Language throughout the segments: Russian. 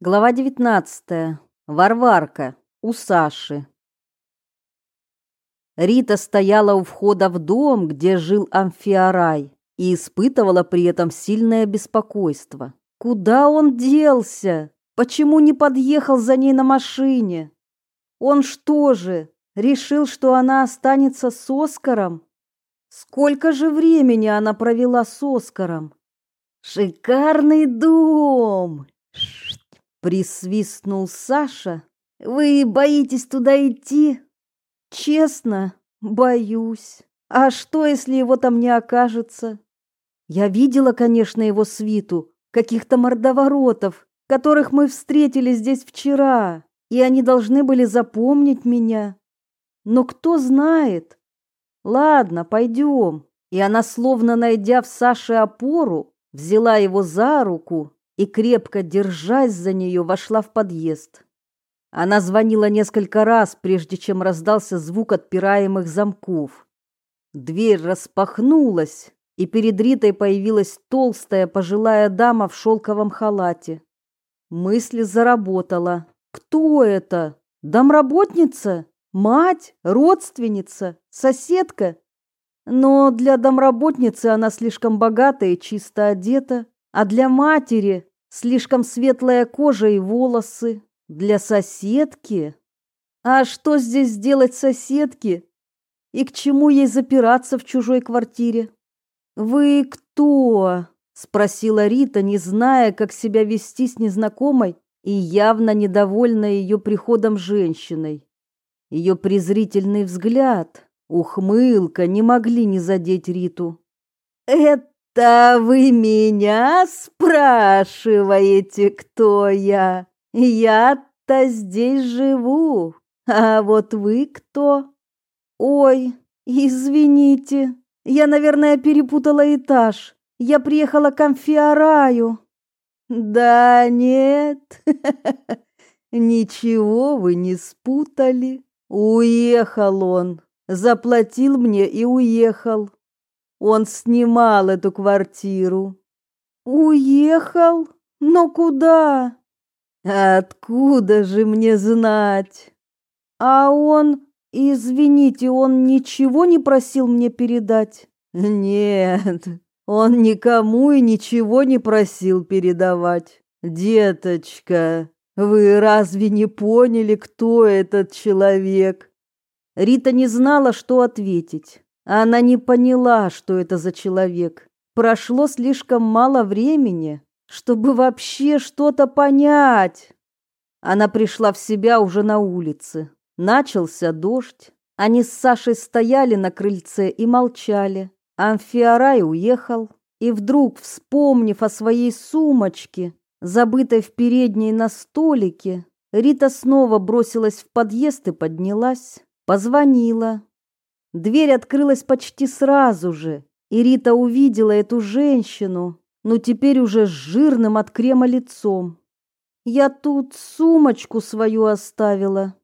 Глава 19. Варварка. У Саши. Рита стояла у входа в дом, где жил Амфиарай, и испытывала при этом сильное беспокойство. Куда он делся? Почему не подъехал за ней на машине? Он что же, решил, что она останется с Оскаром? Сколько же времени она провела с Оскаром? Шикарный дом! Присвистнул Саша. Вы боитесь туда идти? Честно, боюсь. А что, если его там не окажется? Я видела, конечно, его свиту, каких-то мордоворотов, которых мы встретили здесь вчера, и они должны были запомнить меня. Но кто знает? Ладно, пойдем. И она, словно найдя в Саше опору, взяла его за руку и, крепко держась за нее, вошла в подъезд. Она звонила несколько раз, прежде чем раздался звук отпираемых замков. Дверь распахнулась, и перед Ритой появилась толстая пожилая дама в шелковом халате. Мысль заработала. Кто это? Домработница? Мать? Родственница? Соседка? Но для домработницы она слишком богата и чисто одета, а для матери Слишком светлая кожа и волосы. Для соседки? А что здесь делать соседке? И к чему ей запираться в чужой квартире? Вы кто? спросила Рита, не зная, как себя вести с незнакомой и явно недовольной ее приходом женщиной. Ее презрительный взгляд, ухмылка не могли не задеть Риту. Это «Это вы меня спрашиваете, кто я? Я-то здесь живу, а вот вы кто?» «Ой, извините, я, наверное, перепутала этаж. Я приехала к Амфиараю». «Да нет, ничего вы не спутали. Уехал он, заплатил мне и уехал. Он снимал эту квартиру. Уехал? Но куда? Откуда же мне знать? А он, извините, он ничего не просил мне передать? Нет, он никому и ничего не просил передавать. Деточка, вы разве не поняли, кто этот человек? Рита не знала, что ответить. Она не поняла, что это за человек. Прошло слишком мало времени, чтобы вообще что-то понять. Она пришла в себя уже на улице. Начался дождь. Они с Сашей стояли на крыльце и молчали. Амфиарай уехал. И вдруг, вспомнив о своей сумочке, забытой в передней на столике, Рита снова бросилась в подъезд и поднялась. Позвонила. Дверь открылась почти сразу же, и Рита увидела эту женщину, но теперь уже с жирным от крема лицом. Я тут сумочку свою оставила.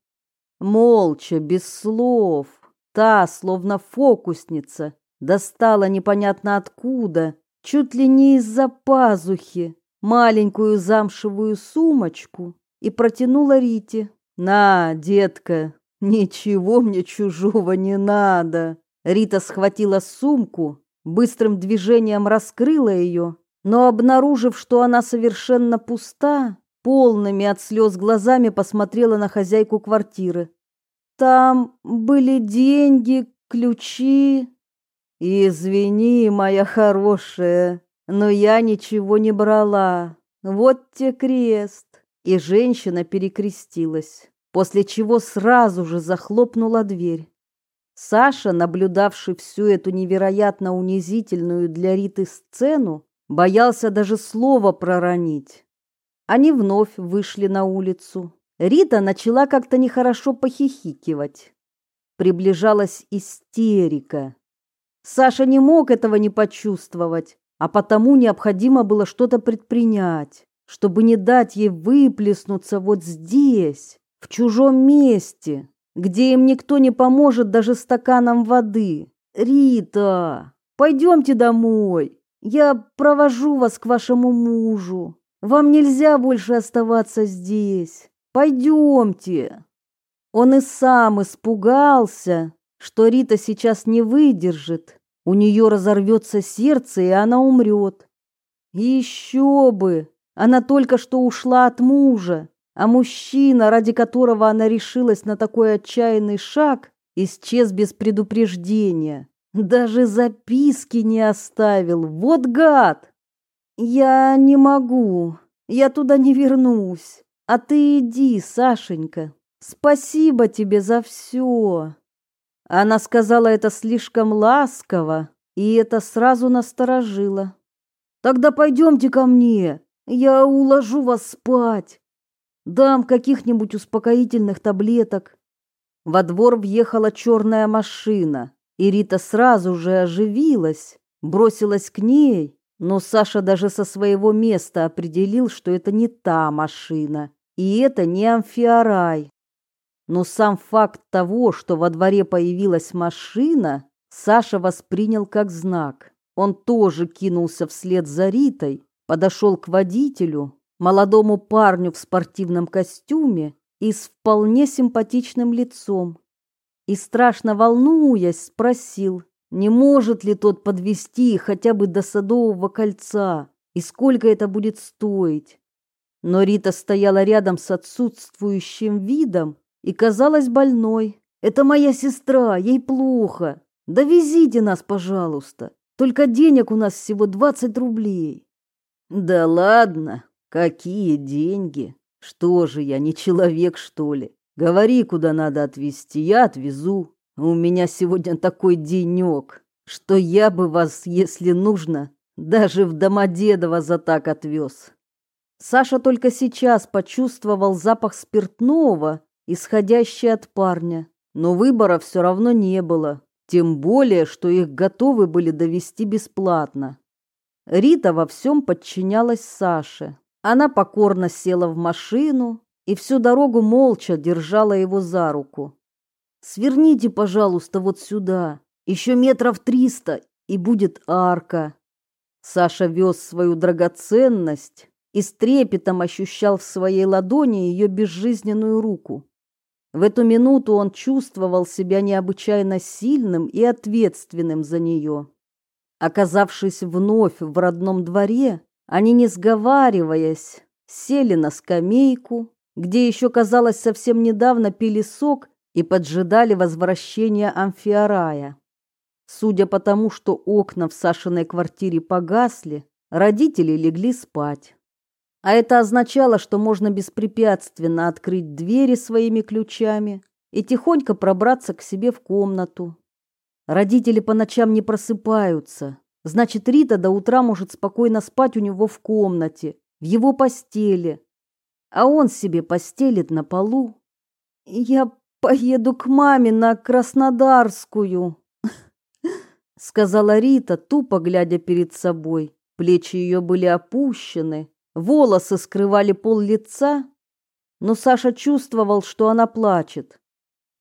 Молча, без слов, та, словно фокусница, достала непонятно откуда, чуть ли не из-за пазухи, маленькую замшевую сумочку и протянула Рите. «На, детка, Ничего мне чужого не надо. Рита схватила сумку, быстрым движением раскрыла ее, но обнаружив, что она совершенно пуста, полными от слез глазами посмотрела на хозяйку квартиры. Там были деньги, ключи. Извини, моя хорошая, но я ничего не брала. Вот те крест. И женщина перекрестилась после чего сразу же захлопнула дверь. Саша, наблюдавший всю эту невероятно унизительную для Риты сцену, боялся даже слова проронить. Они вновь вышли на улицу. Рита начала как-то нехорошо похихикивать. Приближалась истерика. Саша не мог этого не почувствовать, а потому необходимо было что-то предпринять, чтобы не дать ей выплеснуться вот здесь, в чужом месте, где им никто не поможет даже стаканом воды. Рита, пойдемте домой. Я провожу вас к вашему мужу. Вам нельзя больше оставаться здесь. Пойдемте. Он и сам испугался, что Рита сейчас не выдержит. У нее разорвется сердце, и она умрет. Еще бы! Она только что ушла от мужа, а мужчина, ради которого она решилась на такой отчаянный шаг, исчез без предупреждения. Даже записки не оставил. Вот гад! Я не могу. Я туда не вернусь. А ты иди, Сашенька. Спасибо тебе за все. Она сказала это слишком ласково, и это сразу насторожило. Тогда пойдемте ко мне. Я уложу вас спать. Дам каких-нибудь успокоительных таблеток. Во двор въехала черная машина, и Рита сразу же оживилась, бросилась к ней, но Саша даже со своего места определил, что это не та машина, и это не амфиарай. Но сам факт того, что во дворе появилась машина, Саша воспринял как знак. Он тоже кинулся вслед за Ритой, подошел к водителю, молодому парню в спортивном костюме и с вполне симпатичным лицом. И страшно волнуясь, спросил, не может ли тот подвести хотя бы до Садового кольца и сколько это будет стоить. Но Рита стояла рядом с отсутствующим видом и казалась больной. «Это моя сестра, ей плохо. Довезите нас, пожалуйста. Только денег у нас всего двадцать рублей». «Да ладно, какие деньги? Что же я, не человек, что ли? Говори, куда надо отвезти, я отвезу. У меня сегодня такой денек, что я бы вас, если нужно, даже в Домодедово за так отвез». Саша только сейчас почувствовал запах спиртного исходящий от парня. Но выбора все равно не было, тем более, что их готовы были довести бесплатно. Рита во всем подчинялась Саше. Она покорно села в машину и всю дорогу молча держала его за руку. «Сверните, пожалуйста, вот сюда. Еще метров триста, и будет арка». Саша вез свою драгоценность и с трепетом ощущал в своей ладони ее безжизненную руку. В эту минуту он чувствовал себя необычайно сильным и ответственным за нее. Оказавшись вновь в родном дворе, они, не сговариваясь, сели на скамейку, где еще, казалось, совсем недавно пили сок и поджидали возвращения амфиарая. Судя по тому, что окна в Сашиной квартире погасли, родители легли спать. А это означало, что можно беспрепятственно открыть двери своими ключами и тихонько пробраться к себе в комнату. Родители по ночам не просыпаются. Значит, Рита до утра может спокойно спать у него в комнате, в его постели. А он себе постелит на полу. Я поеду к маме на Краснодарскую, сказала Рита, тупо глядя перед собой. Плечи ее были опущены, волосы скрывали пол лица, но Саша чувствовал, что она плачет.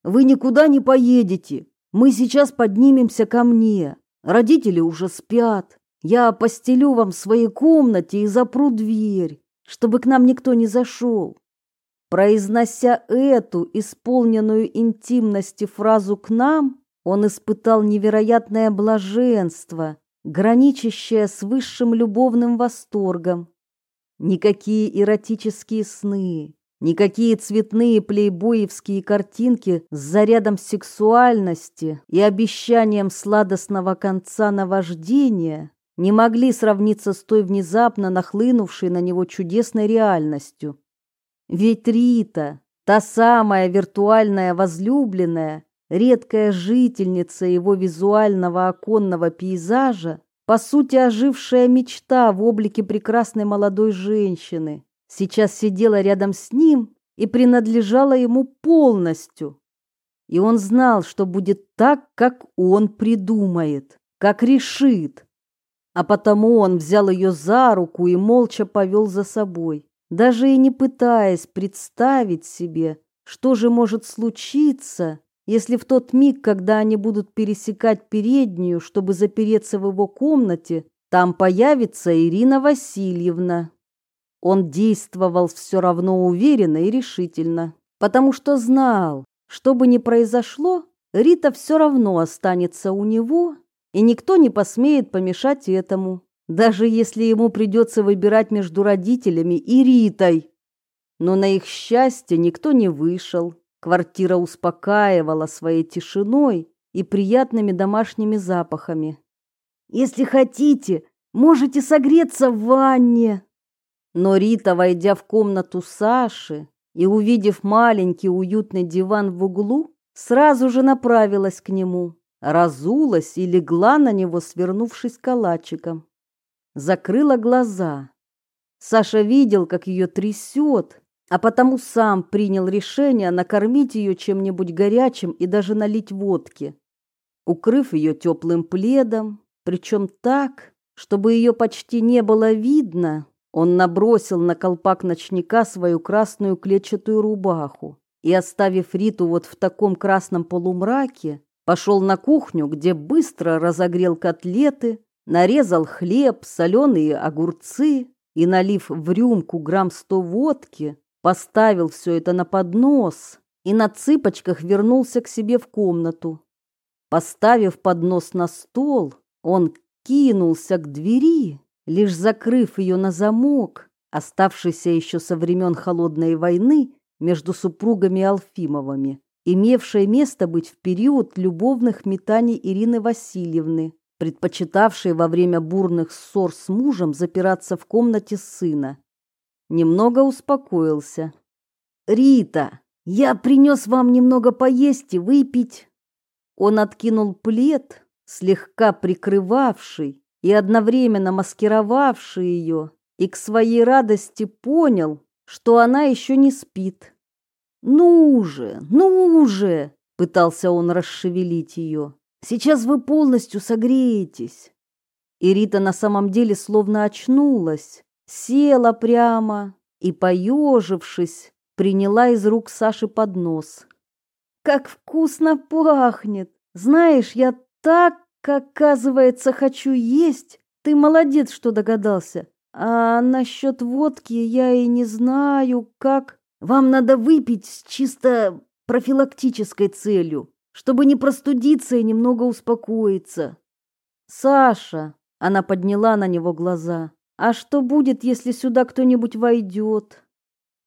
«Вы никуда не поедете. Мы сейчас поднимемся ко мне. Родители уже спят. Я постелю вам в своей комнате и запру дверь, чтобы к нам никто не зашел». Произнося эту исполненную интимности фразу «к нам», он испытал невероятное блаженство, граничащее с высшим любовным восторгом. Никакие эротические сны, никакие цветные плейбоевские картинки с зарядом сексуальности и обещанием сладостного конца наваждения не могли сравниться с той внезапно нахлынувшей на него чудесной реальностью. Ведь Рита, та самая виртуальная возлюбленная, редкая жительница его визуального оконного пейзажа, по сути, ожившая мечта в облике прекрасной молодой женщины сейчас сидела рядом с ним и принадлежала ему полностью. И он знал, что будет так, как он придумает, как решит. А потому он взял ее за руку и молча повел за собой, даже и не пытаясь представить себе, что же может случиться, если в тот миг, когда они будут пересекать переднюю, чтобы запереться в его комнате, там появится Ирина Васильевна. Он действовал все равно уверенно и решительно, потому что знал, что бы ни произошло, Рита все равно останется у него, и никто не посмеет помешать этому, даже если ему придется выбирать между родителями и Ритой. Но на их счастье никто не вышел. Квартира успокаивала своей тишиной и приятными домашними запахами. «Если хотите, можете согреться в ванне», но Рита, войдя в комнату Саши и увидев маленький уютный диван в углу, сразу же направилась к нему, разулась и легла на него, свернувшись калачиком. Закрыла глаза. Саша видел, как ее трясет, а потому сам принял решение накормить ее чем-нибудь горячим и даже налить водки. Укрыв ее теплым пледом, причем так, чтобы ее почти не было видно, он набросил на колпак ночника свою красную клетчатую рубаху и, оставив Риту вот в таком красном полумраке, пошел на кухню, где быстро разогрел котлеты, нарезал хлеб, соленые огурцы и, налив в рюмку грамм сто водки, поставил все это на поднос и на цыпочках вернулся к себе в комнату. Поставив поднос на стол, он кинулся к двери лишь закрыв ее на замок, оставшийся еще со времен Холодной войны между супругами Алфимовыми, имевшее место быть в период любовных метаний Ирины Васильевны, предпочитавшей во время бурных ссор с мужем запираться в комнате сына. Немного успокоился. «Рита, я принес вам немного поесть и выпить». Он откинул плед, слегка прикрывавший и одновременно маскировавший ее, и к своей радости понял, что она еще не спит. «Ну же, ну же!» — пытался он расшевелить ее. «Сейчас вы полностью согреетесь». И Рита на самом деле словно очнулась, села прямо и, поежившись, приняла из рук Саши поднос. «Как вкусно пахнет! Знаешь, я так оказывается, хочу есть. Ты молодец, что догадался. А насчет водки я и не знаю, как... Вам надо выпить с чисто профилактической целью, чтобы не простудиться и немного успокоиться. Саша, она подняла на него глаза. А что будет, если сюда кто-нибудь войдет?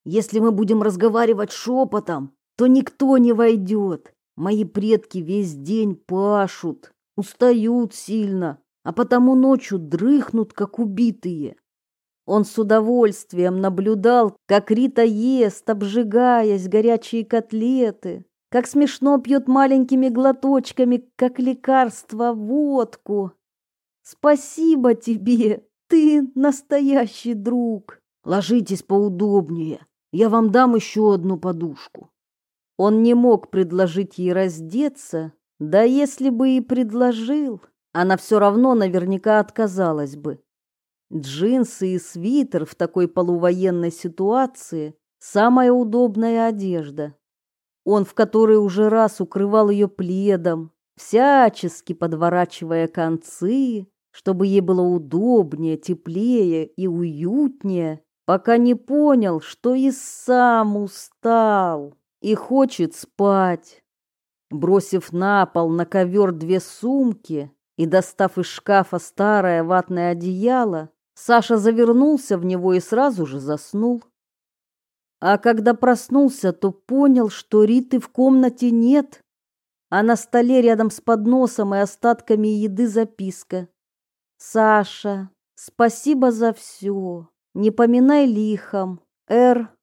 Если мы будем разговаривать шепотом, то никто не войдет. Мои предки весь день пашут устают сильно, а потому ночью дрыхнут, как убитые. Он с удовольствием наблюдал, как Рита ест, обжигаясь горячие котлеты, как смешно пьет маленькими глоточками, как лекарство, водку. Спасибо тебе, ты настоящий друг. Ложитесь поудобнее, я вам дам еще одну подушку. Он не мог предложить ей раздеться, да если бы и предложил, она все равно наверняка отказалась бы. Джинсы и свитер в такой полувоенной ситуации – самая удобная одежда. Он в который уже раз укрывал ее пледом, всячески подворачивая концы, чтобы ей было удобнее, теплее и уютнее, пока не понял, что и сам устал и хочет спать. Бросив на пол на ковер две сумки и достав из шкафа старое ватное одеяло, Саша завернулся в него и сразу же заснул. А когда проснулся, то понял, что Риты в комнате нет, а на столе рядом с подносом и остатками еды записка. «Саша, спасибо за все. Не поминай лихом. Р.